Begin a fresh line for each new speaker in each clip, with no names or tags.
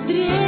tristeza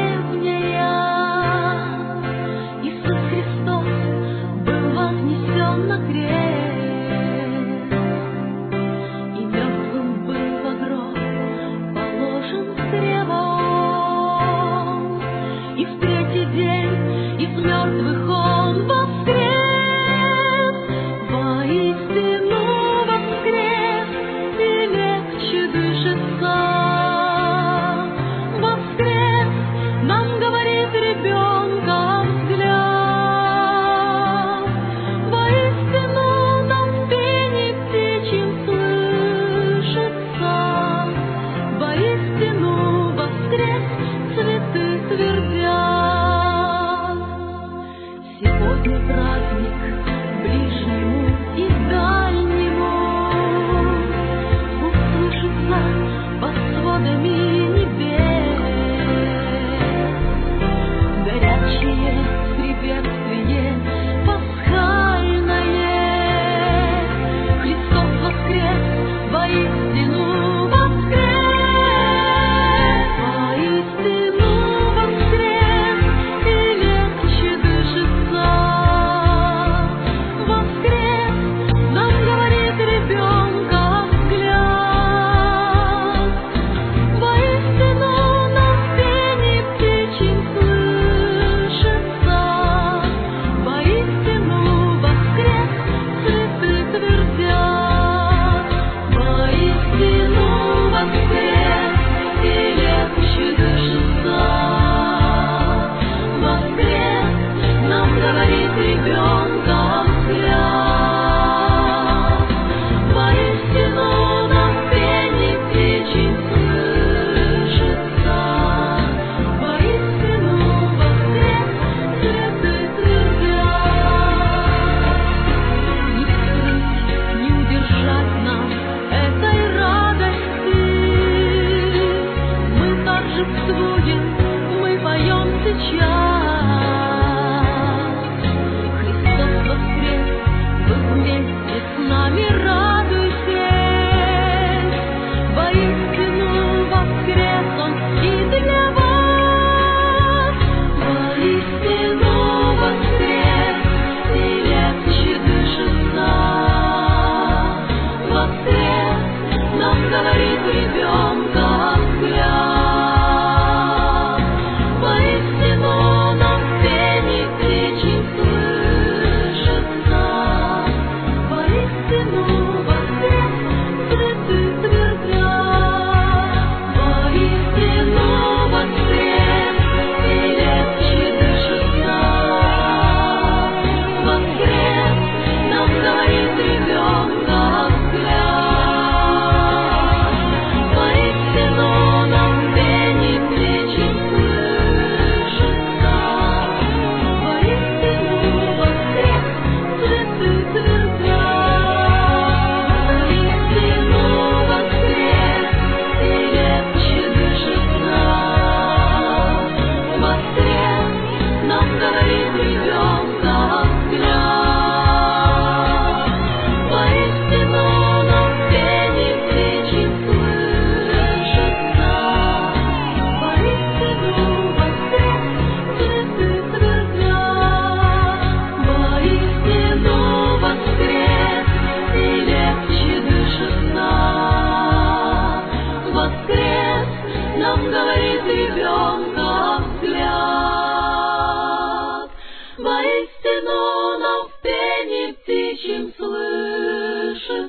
Воистину нам в пении птичьем слышится.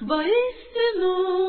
Воистину